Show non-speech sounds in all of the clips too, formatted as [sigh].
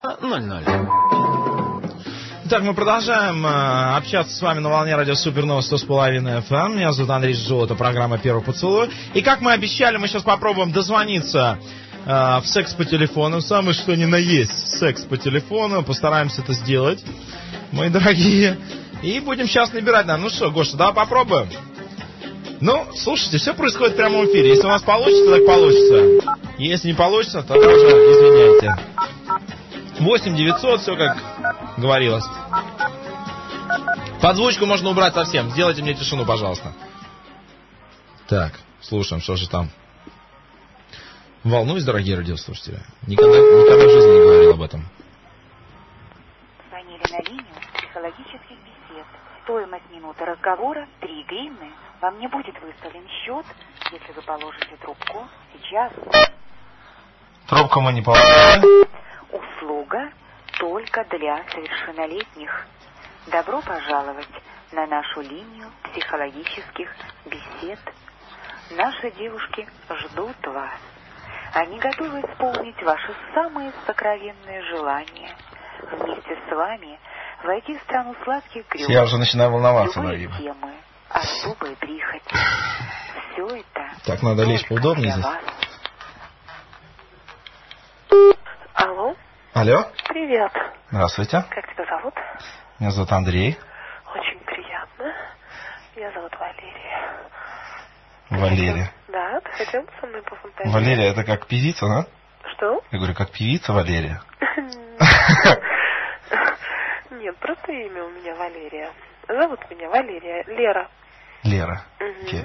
00. Итак, мы продолжаем э, общаться с вами на волне радио Супернова 100,5 FM. Меня зовут Андрей Золото, программа «Первый поцелуй». И как мы обещали, мы сейчас попробуем дозвониться э, в секс по телефону. Самое что ни на есть секс по телефону. Постараемся это сделать, мои дорогие. И будем сейчас набирать. Ну что, Гоша, давай попробуем. Ну, слушайте, все происходит в прямом эфире. Если у вас получится, так получится. Если не получится, то тоже извиняйте. 8 900, все как говорилось. Подзвучку можно убрать совсем. Сделайте мне тишину, пожалуйста. Так, слушаем, что же там. Волнуюсь, дорогие радиослушатели. Никогда, никогда в жизни не говорил об этом. Звонили на линию психологических бесед. Стоимость минуты разговора 3 гривны. Вам не будет выставлен счет, если вы положите трубку сейчас. Трубку мы не положили. Услуга только для совершеннолетних. Добро пожаловать на нашу линию психологических бесед. Наши девушки ждут вас. Они готовы исполнить ваши самые сокровенные желания. Вместе с вами войти в страну сладких грез. Я уже начинаю волноваться, Любые дорогие. темы, особые прихоти. Все это Так, надо лечь поудобнее здесь. вас. Алло, привет. здравствуйте. Как тебя зовут? Меня зовут Андрей. Очень приятно. Меня зовут Валерия. Валерия. Да, ты хотел со мной пофантазировать? Валерия, это как певица, да? Что? Я говорю, как певица Валерия. [laughs] Нет, просто имя у меня Валерия. Зовут меня Валерия. Лера. Лера. Мгм. Окей.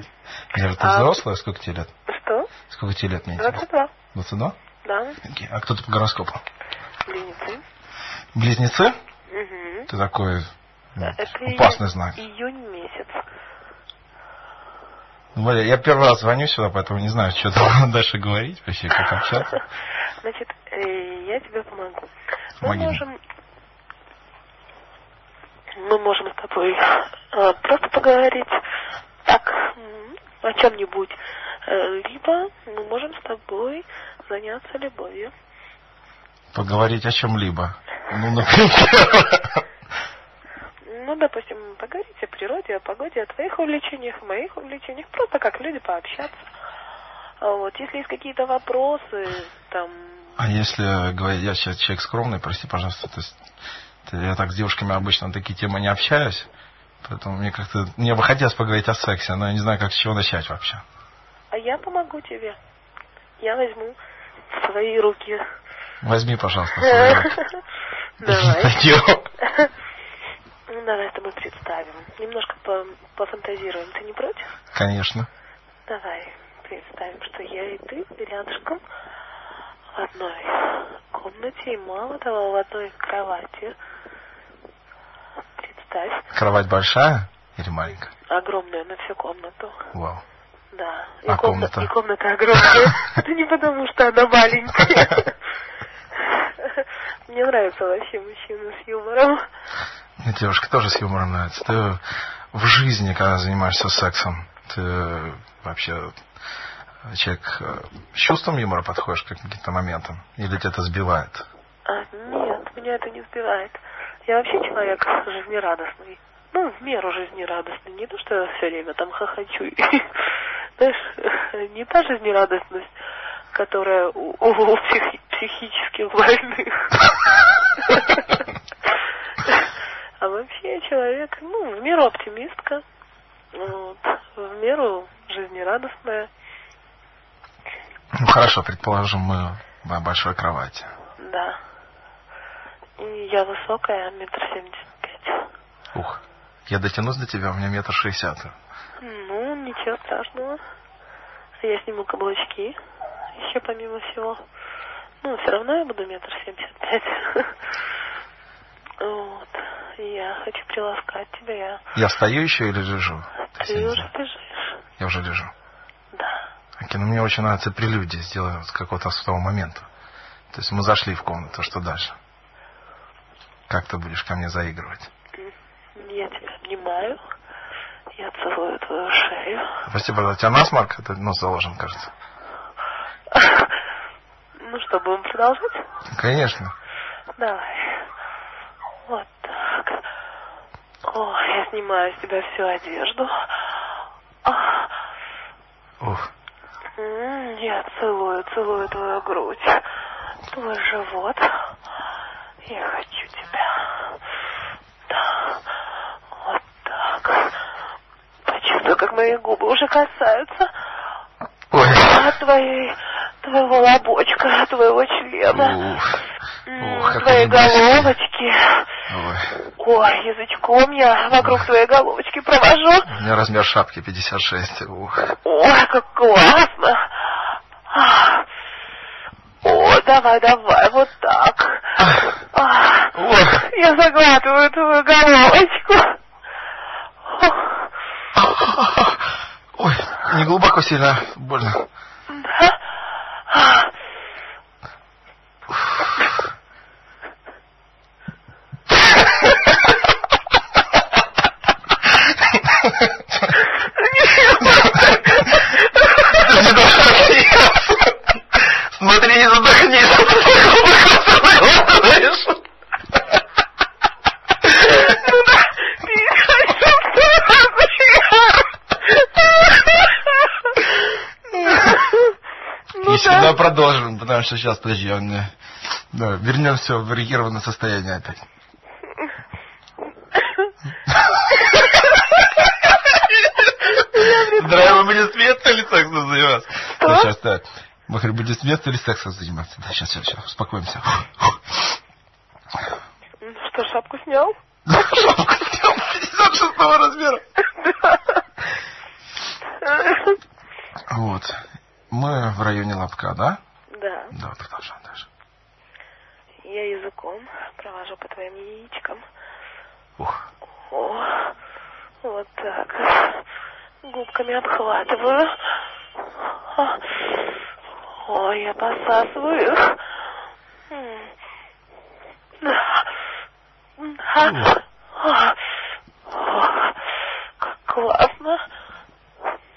Лера, ты А- взрослая? Сколько тебе лет? Что? Сколько тебе лет, мне 22. 22? Да, Окей. А кто ты по гороскопу? Близнецы. Близнецы? Угу. Ты такой ну, Это опасный июнь- знак. Июнь месяц. Валя, я первый раз звоню сюда, поэтому не знаю, что там [laughs] дальше говорить, вообще, как общаться. [laughs] Значит, э, я тебе помогу. Мы Помоги мне. можем... Мы можем с тобой э, просто поговорить так, о чем-нибудь. Э, Либо мы можем с тобой заняться любовью. Поговорить о чем-либо. Ну, например. Ну, допустим, поговорить о природе, о погоде, о твоих увлечениях, о моих увлечениях. Просто как люди пообщаться. А Вот, если есть какие-то вопросы, там, А если говорить, я сейчас человек скромный, прости, пожалуйста, то есть я так с девушками обычно на такие темы не общаюсь, поэтому мне как-то, мне бы хотелось поговорить о сексе, но я не знаю, как с чего начать вообще. а я помогу тебе. Я возьму в свои руки. Возьми, пожалуйста. [laughs] Давай. [laughs] Пойдем. Ну, давай с тобой представим. Немножко по- пофантазируем. Ты не против? Конечно. Давай представим, что я и ты рядышком в одной комнате и мало того в одной кровати. Представь, Кровать большая или маленькая? огромную на всю комнату. Вау. Да. И, А комна- комната? и комната огромная. [laughs] Это не потому, что она маленькая. Мне нравятся вообще мужчины с юмором. Мне девушка тоже с юмором нравится. Ты в жизни, когда занимаешься сексом, ты вообще человек э, с чувством юмора подходишь к каким-то моментам? Или тебя это сбивает? А, нет, меня это не сбивает. Я вообще человек жизнерадостный. Ну, в меру жизнерадостный. Не то, что я все время там хохочу. [laughs] Знаешь, не та жизнерадостность, которая у, у психи- психических больных. А вообще человек, ну, в меру оптимистка. Вот, в меру жизнерадостная. Ну хорошо, предположим, мы в большой кровати. Да. И я высокая, метр семьдесят пять. Ух, я дотянусь до тебя, у меня метр шестьдесят. Ну, ничего страшного. Я сниму каблучки. Еще помимо всего. Ну, все равно я буду метр семьдесят пять. Вот. Я хочу приласкать тебя. Я... Я встаю еще или лежу? Ты уже знаю. бежишь. Я уже лежу. Да. Окей, ну мне очень нравится прелюдия сделать с какого-то с того момента. То есть мы зашли в комнату, что дальше? Как ты будешь ко мне заигрывать? Я тебя обнимаю. Я целую твою шею. Прости, пожалуйста, у тебя насморк? Это нос заложен, кажется. [laughs] Ну что, будем продолжать? Конечно. Давай. Вот так. О, я снимаю с тебя всю одежду. А, Ух. Я целую, целую твою грудь, твой живот. Я хочу тебя. Да. Вот так. Почувствуй, как мои губы уже касаются. Ой. От твоей, твоего лобочка, твоего члена. Ух. Твоей головочки. Ой. Ой, язычком я вокруг твоей головочки провожу. У меня размер шапки 56. Ух. Ой, как классно. О, давай, давай, вот так. А. Ох. Я заглатываю твою головочку. Ой, не глубоко сильно, больно. Да? А. Смотри, не задохнись, а то ты глубоко заглатываешь. Ну Еще да. да, продолжим, потому что сейчас, подожди, он мне... Да, вернемся в эрегированное состояние опять. Здравия, мы будем с места или сексом заниматься? Да, сейчас, да. Мы говорим, будем с места или сексом заниматься? Да, сейчас, сейчас, сейчас, успокоимся. Ну что, шапку снял? Шапку снял 56 размера. Вот. Мы в районе лобка, да? Да. Да, продолжаем дальше. Я языком провожу по твоим яичкам. Ух. О, вот так. Губками обхватываю. А. О, я посасываю. Да. Да. А. О, Как классно.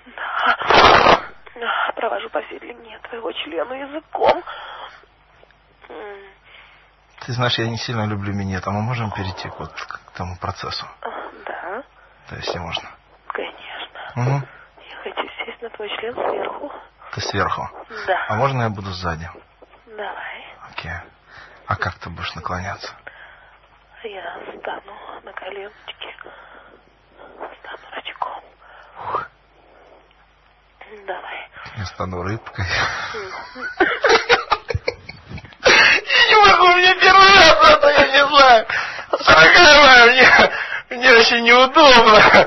Да. Да, Провожу по всей длине твоего члена языком. Ты знаешь, я не сильно люблю минет, а мы можем перейти вот к тому процессу? Да, Да, если можно. конечно. Угу. Я хочу сесть на твой член сверху. Ты сверху. Да. А можно я буду сзади? Давай. Окей. А как ты будешь наклоняться? Я стану на коленочки. Стану рачком. Ух, Давай. я стану рыбкой. Я не могу, мне первый раз это, я не знаю. Дорогая мне, мне очень неудобно.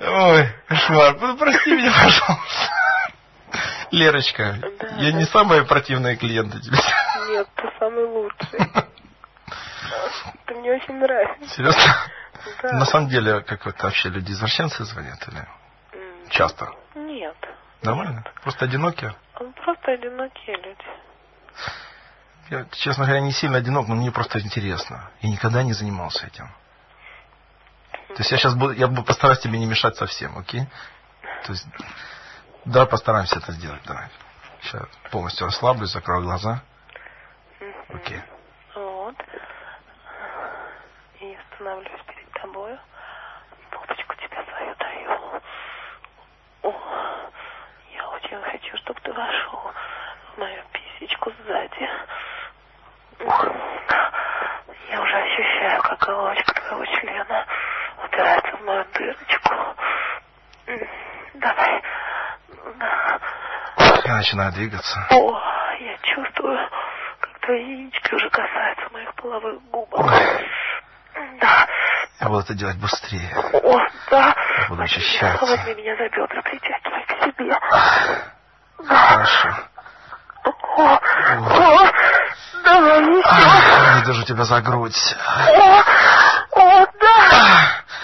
Ой, кошмар. Ну, прости меня, пожалуйста. Лерочка, Да, я да. не самая противная клиента тебе. Нет, ты самый лучший. Ты мне очень нравишься. Серьезно? Да. На самом деле, как вот вообще люди извращенцы звонят или часто? Нет. Нормально? Просто одинокие? Он просто одинокие люди. Я, честно говоря, не сильно одинок, но мне просто интересно. Я никогда не занимался этим. То есть я сейчас буду, я буду постараюсь тебе не мешать совсем, окей? То есть, давай постараемся это сделать, давай. Сейчас полностью расслаблюсь, закрою глаза. Окей. Вот. И становлюсь перед тобою. Попочку тебе свою даю. О, я очень в мою писечку сзади. Я уже ощущаю, как головочка твоего члена упирается в мою дырочку. Давай. Да. Я начинаю двигаться. О, я чувствую, как твои яички уже касаются моих половых губок. Ой. Да. Я буду это делать быстрее. О, да. Я буду очищаться. Возьми меня за бедра, притягивай к себе. Хорошо. О, о, давай еще. Я держу тебя за грудь. О, о, да.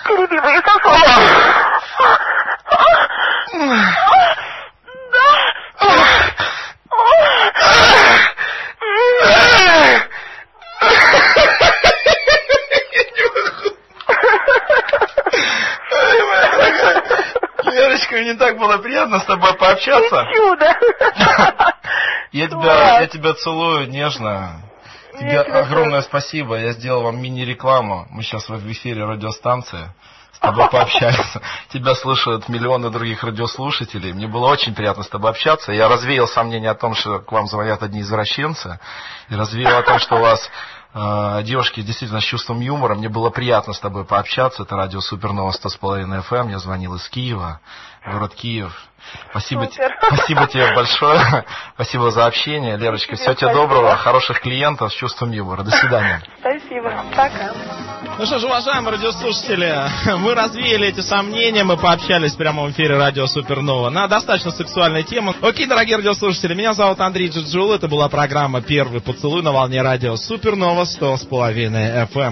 Тереби мои сосуды. Мне так было приятно с тобой пообщаться. Чудо. Я тебя, я тебя целую нежно. Тебе огромное спасибо. Я сделал вам мини-рекламу. Мы сейчас в эфире радиостанции с тобой пообщаемся. [laughs] Тебя слушают миллионы других радиослушателей. Мне было очень приятно с тобой общаться. Я развеял сомнения о том, что к вам звонят одни извращенцы. И развеял о том, что у вас девушки действительно с чувством юмора. Мне было приятно с тобой пообщаться. Это радио Супернова 100,5 FM. Я звонил из Киева, город Киев. Спасибо, спасибо тебе большое. [laughs] Спасибо за общение, Лерочка. Всего тебе доброго, хороших клиентов с чувством юмора. До свидания. Спасибо. Пока. Ну что ж, уважаемые радиослушатели, [laughs] мы развеяли эти сомнения, мы пообщались в прямом эфире радио Супернова на достаточно сексуальную тему. Окей, дорогие радиослушатели, меня зовут Андрей Джиджул, это была программа «Первый поцелуй» на волне радио Супернова 100,5 FM.